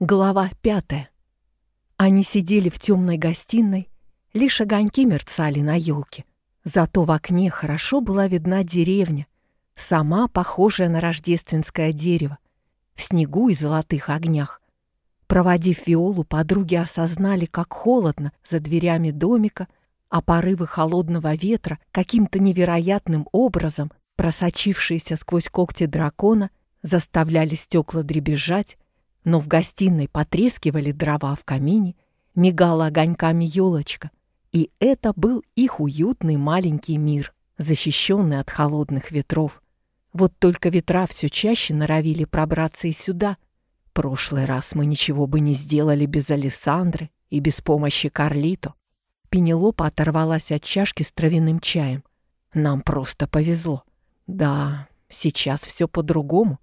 Глава пятая. Они сидели в темной гостиной, лишь огоньки мерцали на елке. Зато в окне хорошо была видна деревня, сама похожая на рождественское дерево, в снегу и золотых огнях. Проводив Виолу, подруги осознали, как холодно за дверями домика, а порывы холодного ветра, каким-то невероятным образом, просочившиеся сквозь когти дракона, заставляли стекла дребезжать, но в гостиной потрескивали дрова в камине, мигала огоньками елочка, и это был их уютный маленький мир, защищенный от холодных ветров. Вот только ветра все чаще норовили пробраться и сюда. Прошлый раз мы ничего бы не сделали без Александры и без помощи Карлито. Пенелопа оторвалась от чашки с травяным чаем. Нам просто повезло. Да, сейчас все по-другому.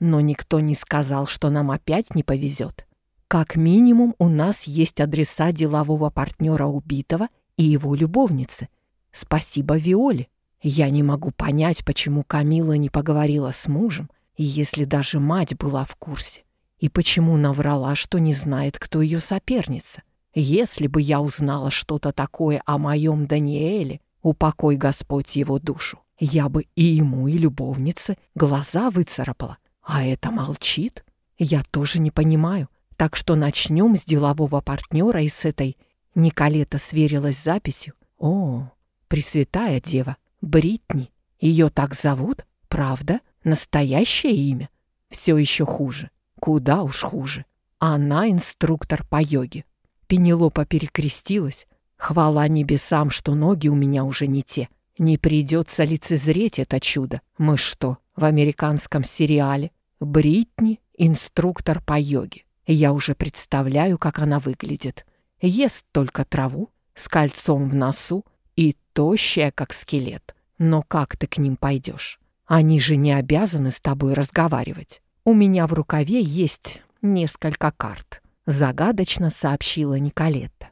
Но никто не сказал, что нам опять не повезет. Как минимум у нас есть адреса делового партнера убитого и его любовницы. Спасибо Виоле. Я не могу понять, почему Камила не поговорила с мужем, если даже мать была в курсе. И почему наврала, что не знает, кто ее соперница. Если бы я узнала что-то такое о моем Даниэле, упокой Господь его душу, я бы и ему, и любовнице глаза выцарапала. А это молчит? Я тоже не понимаю. Так что начнем с делового партнера и с этой... Николета сверилась с записью. О, Пресвятая Дева, Бритни. Ее так зовут? Правда? Настоящее имя? Все еще хуже. Куда уж хуже. Она инструктор по йоге. Пенелопа перекрестилась. Хвала небесам, что ноги у меня уже не те. Не придется лицезреть это чудо. Мы что, в американском сериале? Бритни — инструктор по йоге. Я уже представляю, как она выглядит. Ест только траву, с кольцом в носу и тощая, как скелет. Но как ты к ним пойдешь? Они же не обязаны с тобой разговаривать. У меня в рукаве есть несколько карт», — загадочно сообщила Николетта.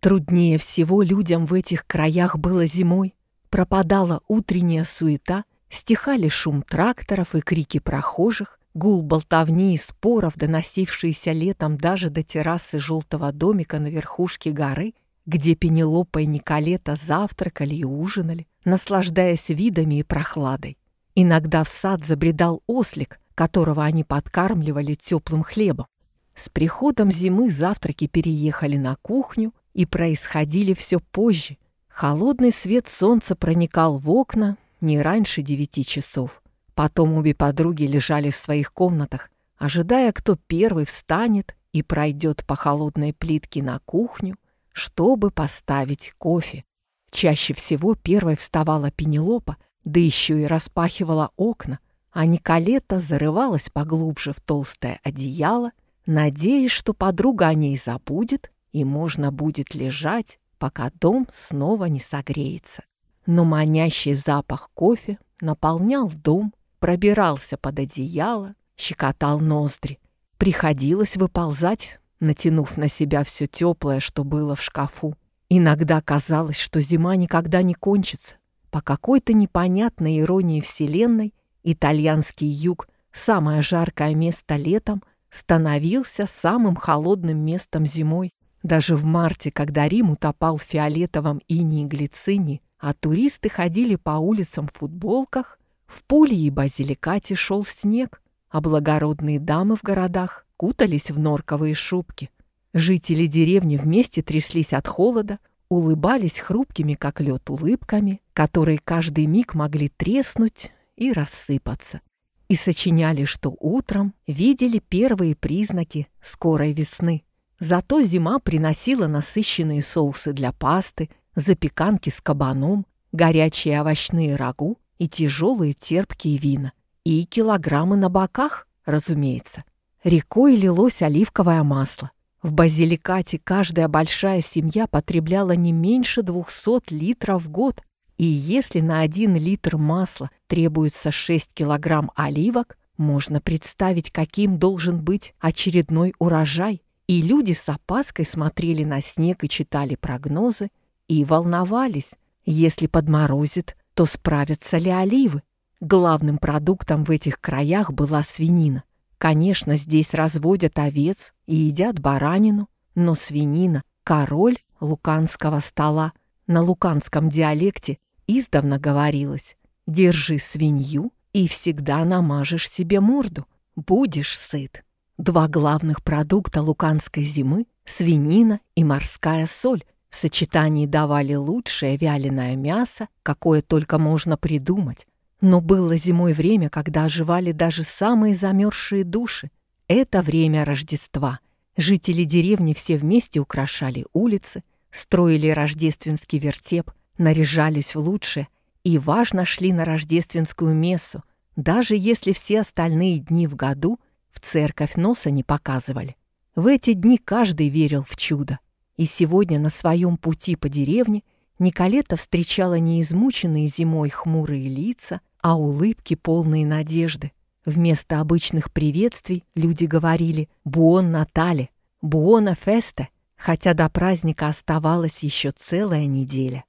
Труднее всего людям в этих краях было зимой. Пропадала утренняя суета, стихали шум тракторов и крики прохожих, гул болтовни и споров, доносившиеся летом даже до террасы желтого домика на верхушке горы, где Пенелопа и Николета завтракали и ужинали, наслаждаясь видами и прохладой. Иногда в сад забредал ослик, которого они подкармливали теплым хлебом. С приходом зимы завтраки переехали на кухню и происходили все позже. Холодный свет солнца проникал в окна, не раньше девяти часов. Потом обе подруги лежали в своих комнатах, ожидая, кто первый встанет и пройдет по холодной плитке на кухню, чтобы поставить кофе. Чаще всего первой вставала Пенелопа, да еще и распахивала окна, а Николета зарывалась поглубже в толстое одеяло, надеясь, что подруга о ней забудет и можно будет лежать, пока дом снова не согреется но манящий запах кофе наполнял дом, пробирался под одеяло, щекотал ноздри. Приходилось выползать, натянув на себя все теплое, что было в шкафу. Иногда казалось, что зима никогда не кончится. По какой-то непонятной иронии Вселенной итальянский юг, самое жаркое место летом, становился самым холодным местом зимой. Даже в марте, когда Рим утопал в фиолетовом инии глицинии, а туристы ходили по улицам в футболках, в Пуле и Базиликате шел снег, а благородные дамы в городах кутались в норковые шубки. Жители деревни вместе тряслись от холода, улыбались хрупкими, как лед, улыбками, которые каждый миг могли треснуть и рассыпаться. И сочиняли, что утром видели первые признаки скорой весны. Зато зима приносила насыщенные соусы для пасты, запеканки с кабаном, горячие овощные рагу и тяжелые терпкие вина. И килограммы на боках, разумеется. Рекой лилось оливковое масло. В базиликате каждая большая семья потребляла не меньше 200 литров в год. И если на один литр масла требуется 6 килограмм оливок, можно представить, каким должен быть очередной урожай. И люди с опаской смотрели на снег и читали прогнозы, и волновались, если подморозит, то справятся ли оливы. Главным продуктом в этих краях была свинина. Конечно, здесь разводят овец и едят баранину, но свинина – король луканского стола. На луканском диалекте издавна говорилось «Держи свинью и всегда намажешь себе морду, будешь сыт». Два главных продукта луканской зимы – свинина и морская соль – в сочетании давали лучшее вяленое мясо, какое только можно придумать. Но было зимой время, когда оживали даже самые замерзшие души. Это время Рождества. Жители деревни все вместе украшали улицы, строили рождественский вертеп, наряжались в лучшее и важно шли на рождественскую мессу, даже если все остальные дни в году в церковь носа не показывали. В эти дни каждый верил в чудо. И сегодня на своем пути по деревне Николета встречала не измученные зимой хмурые лица, а улыбки полные надежды. Вместо обычных приветствий люди говорили «Буон Натале», «Буона Фесте», хотя до праздника оставалась еще целая неделя.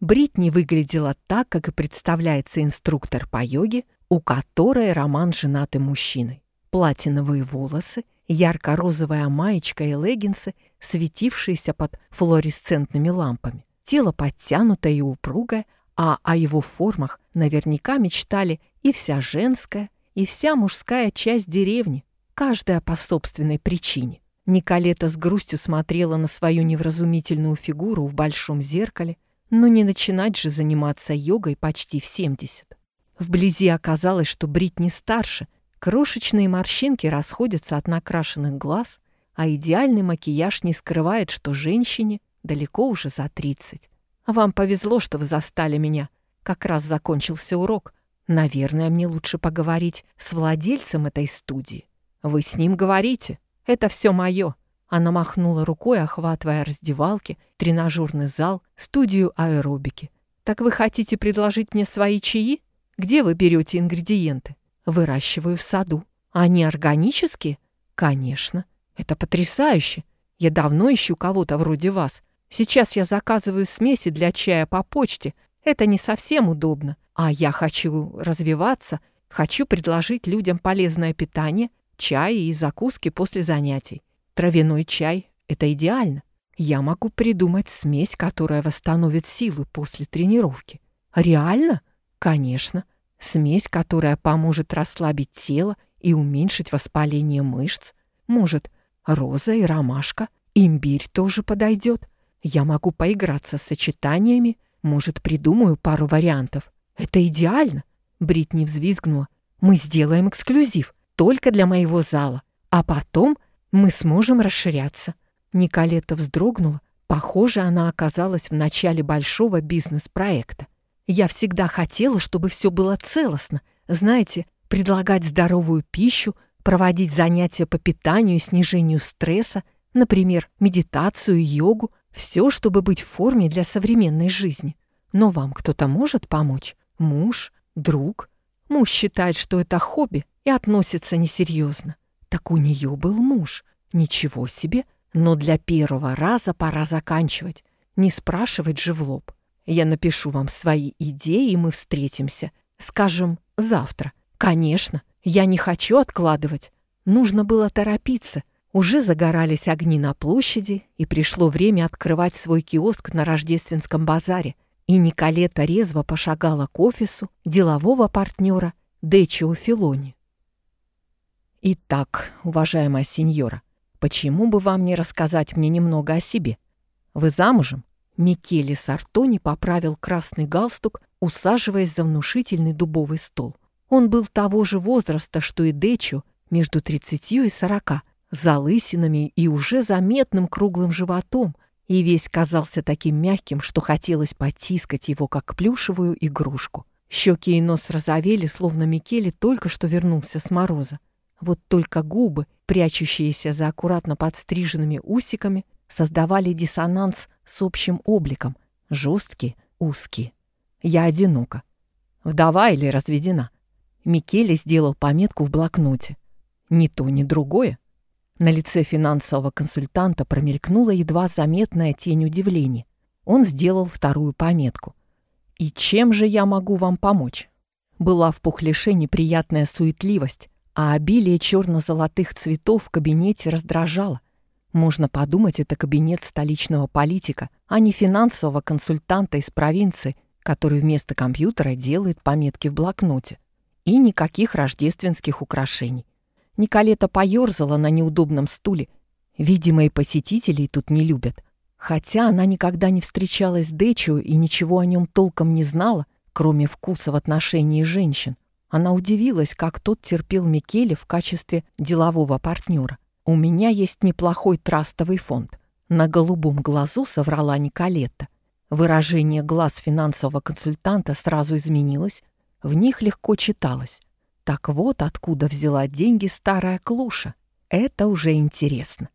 Бритни выглядела так, как и представляется инструктор по йоге, у которой роман женатый мужчиной. Платиновые волосы, ярко-розовая маечка и леггинсы, светившиеся под флуоресцентными лампами. Тело подтянутое и упругое, а о его формах наверняка мечтали и вся женская, и вся мужская часть деревни, каждая по собственной причине. Николета с грустью смотрела на свою невразумительную фигуру в большом зеркале, но не начинать же заниматься йогой почти в 70. Вблизи оказалось, что Бритни старше, крошечные морщинки расходятся от накрашенных глаз, а идеальный макияж не скрывает, что женщине далеко уже за 30. Вам повезло, что вы застали меня. Как раз закончился урок. Наверное, мне лучше поговорить с владельцем этой студии. Вы с ним говорите. Это все мое. Она махнула рукой, охватывая раздевалки, тренажерный зал, студию аэробики. «Так вы хотите предложить мне свои чаи? Где вы берете ингредиенты?» «Выращиваю в саду. Они органические?» «Конечно. Это потрясающе. Я давно ищу кого-то вроде вас. Сейчас я заказываю смеси для чая по почте. Это не совсем удобно. А я хочу развиваться, хочу предложить людям полезное питание, чай и закуски после занятий. Травяной чай – это идеально. Я могу придумать смесь, которая восстановит силы после тренировки. Реально? Конечно. Смесь, которая поможет расслабить тело и уменьшить воспаление мышц. Может, роза и ромашка. Имбирь тоже подойдет. Я могу поиграться с сочетаниями, может, придумаю пару вариантов. Это идеально. Бритни взвизгнула. Мы сделаем эксклюзив только для моего зала, а потом мы сможем расширяться. Николета вздрогнула. Похоже, она оказалась в начале большого бизнес-проекта. Я всегда хотела, чтобы все было целостно. Знаете, предлагать здоровую пищу, проводить занятия по питанию и снижению стресса, например, медитацию, йогу, все, чтобы быть в форме для современной жизни. Но вам кто-то может помочь? Муж? Друг? Муж считает, что это хобби и относится несерьезно. Так у нее был муж. Ничего себе. Но для первого раза пора заканчивать. Не спрашивать же в лоб. Я напишу вам свои идеи, и мы встретимся. Скажем, завтра. Конечно, я не хочу откладывать. Нужно было торопиться. Уже загорались огни на площади, и пришло время открывать свой киоск на рождественском базаре. И Николета резво пошагала к офису делового партнера Дечио Филони. «Итак, уважаемая сеньора, почему бы вам не рассказать мне немного о себе? Вы замужем?» Микеле Сартони поправил красный галстук, усаживаясь за внушительный дубовый стол. Он был того же возраста, что и Дечо, между 30 и 40, залысинами и уже заметным круглым животом, и весь казался таким мягким, что хотелось потискать его, как плюшевую игрушку. Щеки и нос розовели, словно Микеле только что вернулся с мороза. Вот только губы, прячущиеся за аккуратно подстриженными усиками, создавали диссонанс с общим обликом. Жесткие, узкие. Я одинока. Вдова или разведена? Микеле сделал пометку в блокноте. Ни то, ни другое на лице финансового консультанта промелькнула едва заметная тень удивления. Он сделал вторую пометку. «И чем же я могу вам помочь?» Была в Пухлише неприятная суетливость. а обилие черно-золотых цветов в кабинете раздражало. Можно подумать, это кабинет столичного политика, а не финансового консультанта из провинции, который вместо компьютера делает пометки в блокноте. И никаких рождественских украшений. Николета поёрзала на неудобном стуле. Видимо, и посетителей тут не любят. Хотя она никогда не встречалась с Дэчио и ничего о нем толком не знала, кроме вкуса в отношении женщин. Она удивилась, как тот терпел Микеле в качестве делового партнера. «У меня есть неплохой трастовый фонд». На голубом глазу соврала Николетта. Выражение глаз финансового консультанта сразу изменилось, в них легко читалось. Так вот откуда взяла деньги старая клуша. Это уже интересно.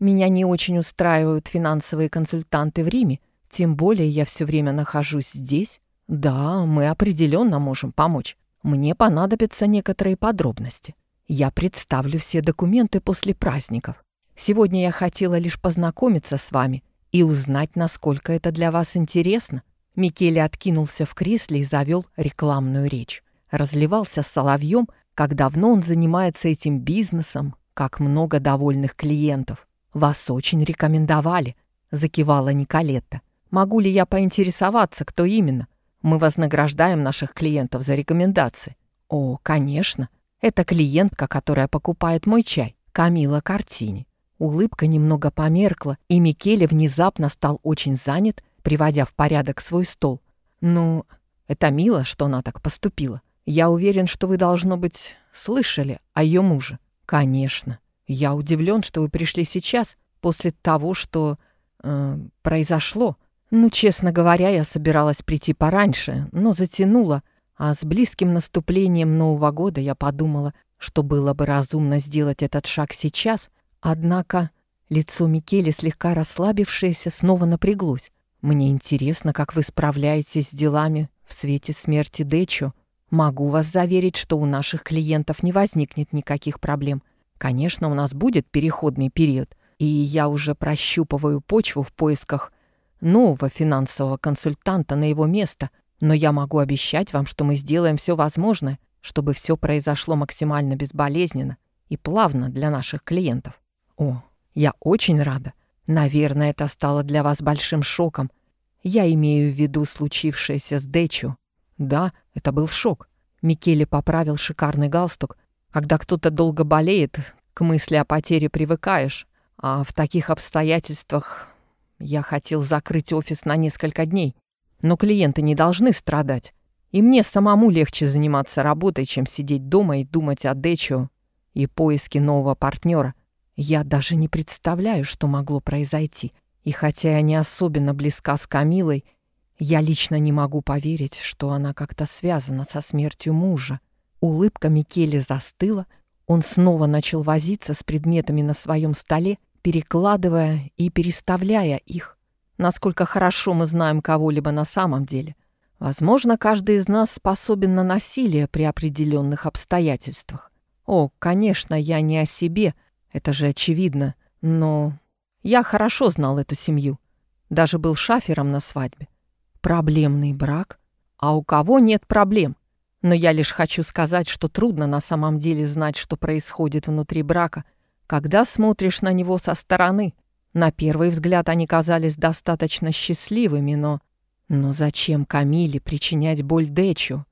Меня не очень устраивают финансовые консультанты в Риме, тем более я все время нахожусь здесь. Да, мы определенно можем помочь. Мне понадобятся некоторые подробности. Я представлю все документы после праздников. Сегодня я хотела лишь познакомиться с вами и узнать, насколько это для вас интересно. Микеле откинулся в кресле и завел рекламную речь. Разливался соловьем, как давно он занимается этим бизнесом, как много довольных клиентов. «Вас очень рекомендовали», — закивала Николетта. «Могу ли я поинтересоваться, кто именно? Мы вознаграждаем наших клиентов за рекомендации». «О, конечно. Это клиентка, которая покупает мой чай, Камила Картини». Улыбка немного померкла, и Микеле внезапно стал очень занят, приводя в порядок свой стол. «Ну, это мило, что она так поступила. Я уверен, что вы, должно быть, слышали о ее муже». «Конечно. Я удивлен, что вы пришли сейчас, после того, что э, произошло. Ну, честно говоря, я собиралась прийти пораньше, но затянула, а с близким наступлением Нового года я подумала, что было бы разумно сделать этот шаг сейчас, однако лицо Микеле, слегка расслабившееся, снова напряглось. Мне интересно, как вы справляетесь с делами в свете смерти Дэчо. Могу вас заверить, что у наших клиентов не возникнет никаких проблем. Конечно, у нас будет переходный период, и я уже прощупываю почву в поисках нового финансового консультанта на его место, но я могу обещать вам, что мы сделаем все возможное, чтобы все произошло максимально безболезненно и плавно для наших клиентов. О, я очень рада. Наверное, это стало для вас большим шоком. Я имею в виду случившееся с Дэчу. Да, это был шок. Микеле поправил шикарный галстук. Когда кто-то долго болеет, к мысли о потере привыкаешь. А в таких обстоятельствах я хотел закрыть офис на несколько дней. Но клиенты не должны страдать. И мне самому легче заниматься работой, чем сидеть дома и думать о Дэчу и поиске нового партнера. Я даже не представляю, что могло произойти. И хотя я не особенно близка с Камилой, я лично не могу поверить, что она как-то связана со смертью мужа. Улыбка Микеле застыла, он снова начал возиться с предметами на своем столе, перекладывая и переставляя их. Насколько хорошо мы знаем кого-либо на самом деле. Возможно, каждый из нас способен на насилие при определенных обстоятельствах. О, конечно, я не о себе, это же очевидно. Но я хорошо знал эту семью. Даже был шафером на свадьбе. Проблемный брак? А у кого нет проблем? Но я лишь хочу сказать, что трудно на самом деле знать, что происходит внутри брака, когда смотришь на него со стороны. На первый взгляд они казались достаточно счастливыми, но... Но зачем Камиле причинять боль Дэчу?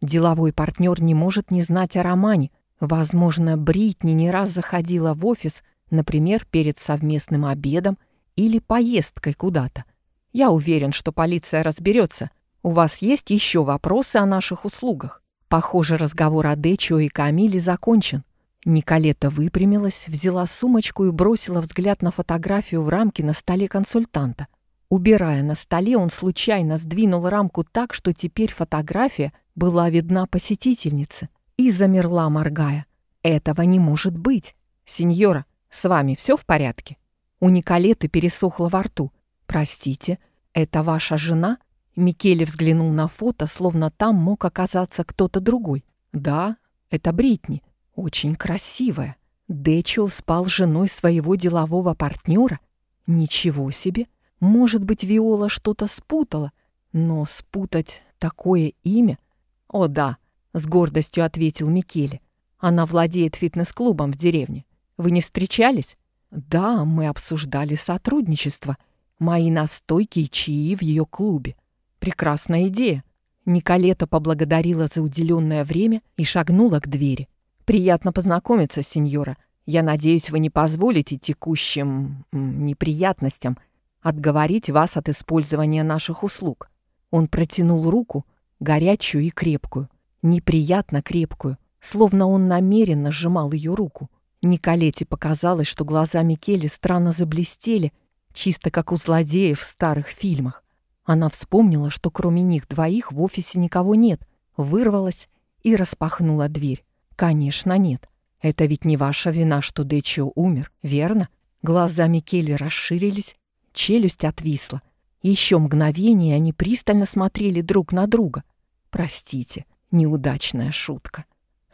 Деловой партнер не может не знать о романе, Возможно, Бритни не раз заходила в офис, например, перед совместным обедом или поездкой куда-то. Я уверен, что полиция разберется. У вас есть еще вопросы о наших услугах? Похоже, разговор о Дечио и Камиле закончен. Николета выпрямилась, взяла сумочку и бросила взгляд на фотографию в рамке на столе консультанта. Убирая на столе, он случайно сдвинул рамку так, что теперь фотография была видна посетительнице и замерла, моргая. «Этого не может быть! Сеньора, с вами все в порядке?» У Николеты пересохло во рту. «Простите, это ваша жена?» Микеле взглянул на фото, словно там мог оказаться кто-то другой. «Да, это Бритни. Очень красивая. Дэчио спал женой своего делового партнера? Ничего себе! Может быть, Виола что-то спутала? Но спутать такое имя? О да, с гордостью ответил Микеле. Она владеет фитнес-клубом в деревне. Вы не встречались? Да, мы обсуждали сотрудничество. Мои настойки и чаи в ее клубе. Прекрасная идея. Николета поблагодарила за уделенное время и шагнула к двери. «Приятно познакомиться, сеньора. Я надеюсь, вы не позволите текущим неприятностям отговорить вас от использования наших услуг». Он протянул руку, горячую и крепкую, неприятно крепкую, словно он намеренно сжимал ее руку. Николете показалось, что глаза Микеле странно заблестели, чисто как у злодеев в старых фильмах. Она вспомнила, что кроме них двоих в офисе никого нет, вырвалась и распахнула дверь. «Конечно, нет. Это ведь не ваша вина, что Дечио умер, верно?» Глаза Микеле расширились, челюсть отвисла. Еще мгновение они пристально смотрели друг на друга. «Простите, неудачная шутка».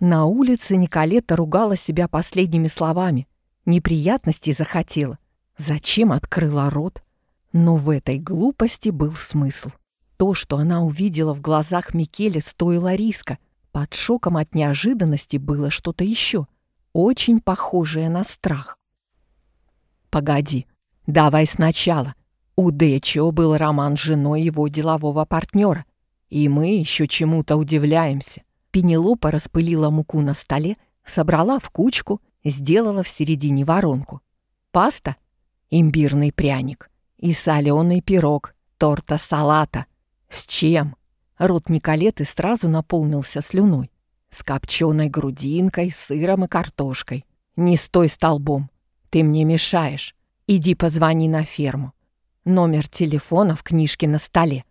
На улице Николета ругала себя последними словами. Неприятностей захотела. Зачем открыла рот? Но в этой глупости был смысл. То, что она увидела в глазах Микеле, стоило риска. Под шоком от неожиданности было что-то еще, очень похожее на страх. «Погоди, давай сначала. У Дечио был роман с женой его делового партнера, и мы еще чему-то удивляемся. Пенелопа распылила муку на столе, собрала в кучку, сделала в середине воронку. Паста, имбирный пряник и соленый пирог, торта салата. С чем? Рот Николеты сразу наполнился слюной. С копченой грудинкой, сыром и картошкой. Не стой столбом. Ты мне мешаешь. Иди позвони на ферму. Номер телефона в книжке на столе.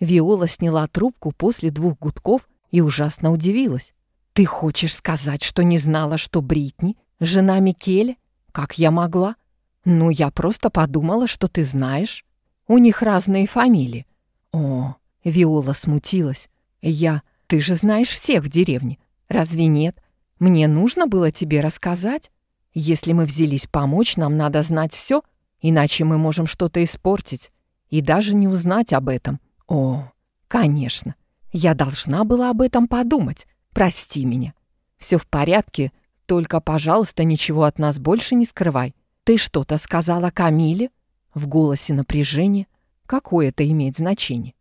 Виола сняла трубку после двух гудков и ужасно удивилась. «Ты хочешь сказать, что не знала, что Бритни — жена Микеле? Как я могла? Ну, я просто подумала, что ты знаешь. У них разные фамилии». «О!» — Виола смутилась. «Я... Ты же знаешь всех в деревне. Разве нет? Мне нужно было тебе рассказать? Если мы взялись помочь, нам надо знать все, иначе мы можем что-то испортить и даже не узнать об этом. О, конечно. Я должна была об этом подумать. Прости меня. Все в порядке, только, пожалуйста, ничего от нас больше не скрывай. Ты что-то сказала Камиле? В голосе напряжение. Какое это имеет значение?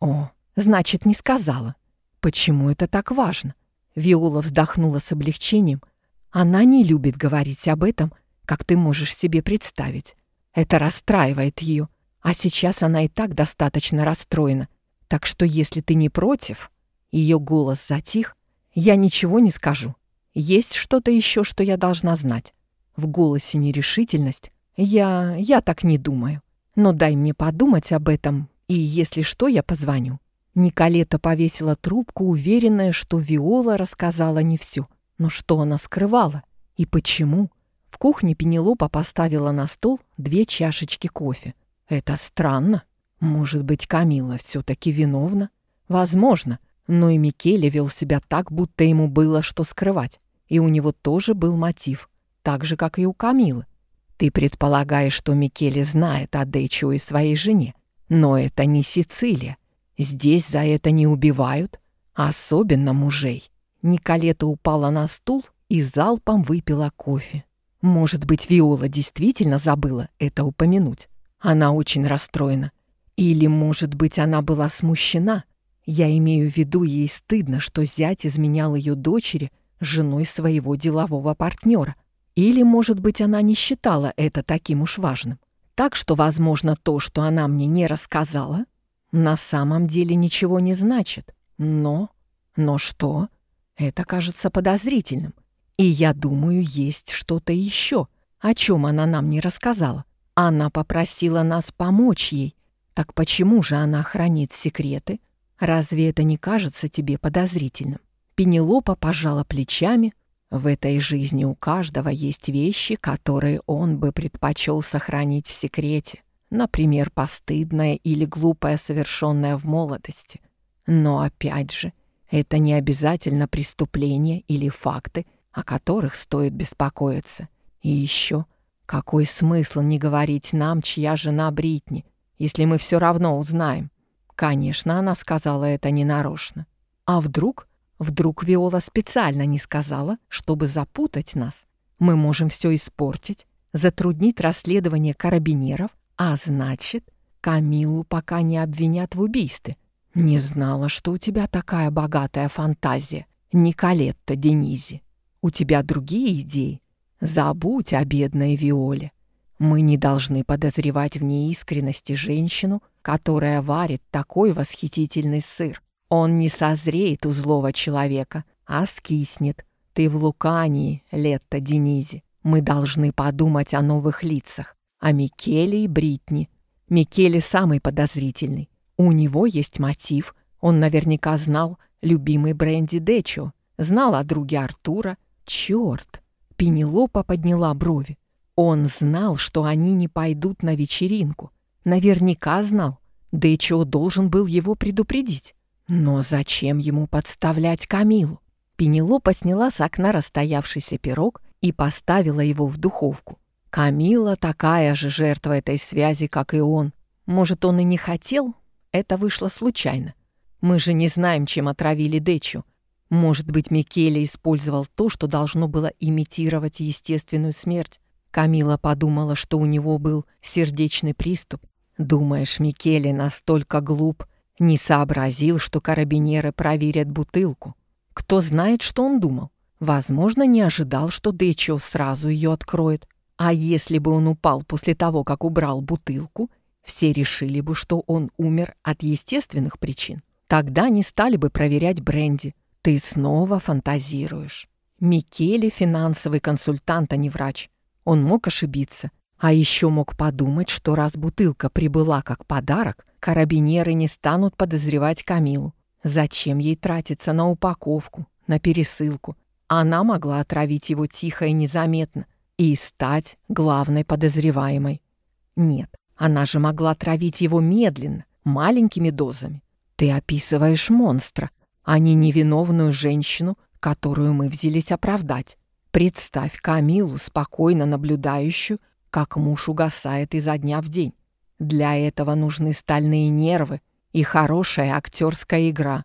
О, значит, не сказала. Почему это так важно? Виола вздохнула с облегчением. Она не любит говорить об этом, как ты можешь себе представить. Это расстраивает ее. А сейчас она и так достаточно расстроена. Так что если ты не против, ее голос затих, я ничего не скажу. Есть что-то еще, что я должна знать. В голосе нерешительность. Я... я так не думаю. Но дай мне подумать об этом, и если что, я позвоню. Николета повесила трубку, уверенная, что Виола рассказала не все. Но что она скрывала? И почему? В кухне Пенелопа поставила на стол две чашечки кофе. Это странно. Может быть, Камила все-таки виновна? Возможно, но и Микеле вел себя так, будто ему было что скрывать. И у него тоже был мотив, так же, как и у Камилы. Ты предполагаешь, что Микеле знает о Дечо и своей жене. Но это не Сицилия. Здесь за это не убивают, особенно мужей. Николета упала на стул и залпом выпила кофе. Может быть, Виола действительно забыла это упомянуть. Она очень расстроена. Или, может быть, она была смущена? Я имею в виду, ей стыдно, что зять изменял ее дочери женой своего делового партнера. Или, может быть, она не считала это таким уж важным. Так что, возможно, то, что она мне не рассказала, на самом деле ничего не значит. Но... Но что? Это кажется подозрительным. И я думаю, есть что-то еще, о чем она нам не рассказала. Она попросила нас помочь ей, так почему же она хранит секреты? Разве это не кажется тебе подозрительным? Пенелопа пожала плечами. В этой жизни у каждого есть вещи, которые он бы предпочел сохранить в секрете. Например, постыдное или глупое, совершенное в молодости. Но опять же, это не обязательно преступления или факты, о которых стоит беспокоиться. И еще, какой смысл не говорить нам, чья жена Бритни, если мы все равно узнаем. Конечно, она сказала это ненарочно. А вдруг Вдруг Виола специально не сказала, чтобы запутать нас. Мы можем все испортить, затруднить расследование карабинеров, а значит, Камилу пока не обвинят в убийстве. Не знала, что у тебя такая богатая фантазия, Николетта Денизи. У тебя другие идеи? Забудь о бедной Виоле. Мы не должны подозревать в неискренности женщину, которая варит такой восхитительный сыр. Он не созреет у злого человека, а скиснет. Ты в Лукании, Летта Денизи. Мы должны подумать о новых лицах, о Микеле и Бритни. Микеле самый подозрительный. У него есть мотив. Он наверняка знал любимый Бренди Дечо, знал о друге Артура. Черт! Пенелопа подняла брови. Он знал, что они не пойдут на вечеринку. Наверняка знал. Дечо должен был его предупредить. Но зачем ему подставлять Камилу? Пенелопа сняла с окна расстоявшийся пирог и поставила его в духовку. Камила такая же жертва этой связи, как и он. Может, он и не хотел? Это вышло случайно. Мы же не знаем, чем отравили Дечу. Может быть, Микеле использовал то, что должно было имитировать естественную смерть. Камила подумала, что у него был сердечный приступ. Думаешь, Микеле настолько глуп, не сообразил, что карабинеры проверят бутылку? Кто знает, что он думал? Возможно, не ожидал, что Дечо сразу ее откроет. А если бы он упал после того, как убрал бутылку, все решили бы, что он умер от естественных причин. Тогда не стали бы проверять бренди. Ты снова фантазируешь. Микеле — финансовый консультант, а не врач. Он мог ошибиться. А еще мог подумать, что раз бутылка прибыла как подарок, карабинеры не станут подозревать Камилу. Зачем ей тратиться на упаковку, на пересылку? Она могла отравить его тихо и незаметно и стать главной подозреваемой. Нет, она же могла травить его медленно, маленькими дозами. Ты описываешь монстра, а не невиновную женщину, которую мы взялись оправдать. Представь Камилу, спокойно наблюдающую, как муж угасает изо дня в день. Для этого нужны стальные нервы и хорошая актерская игра.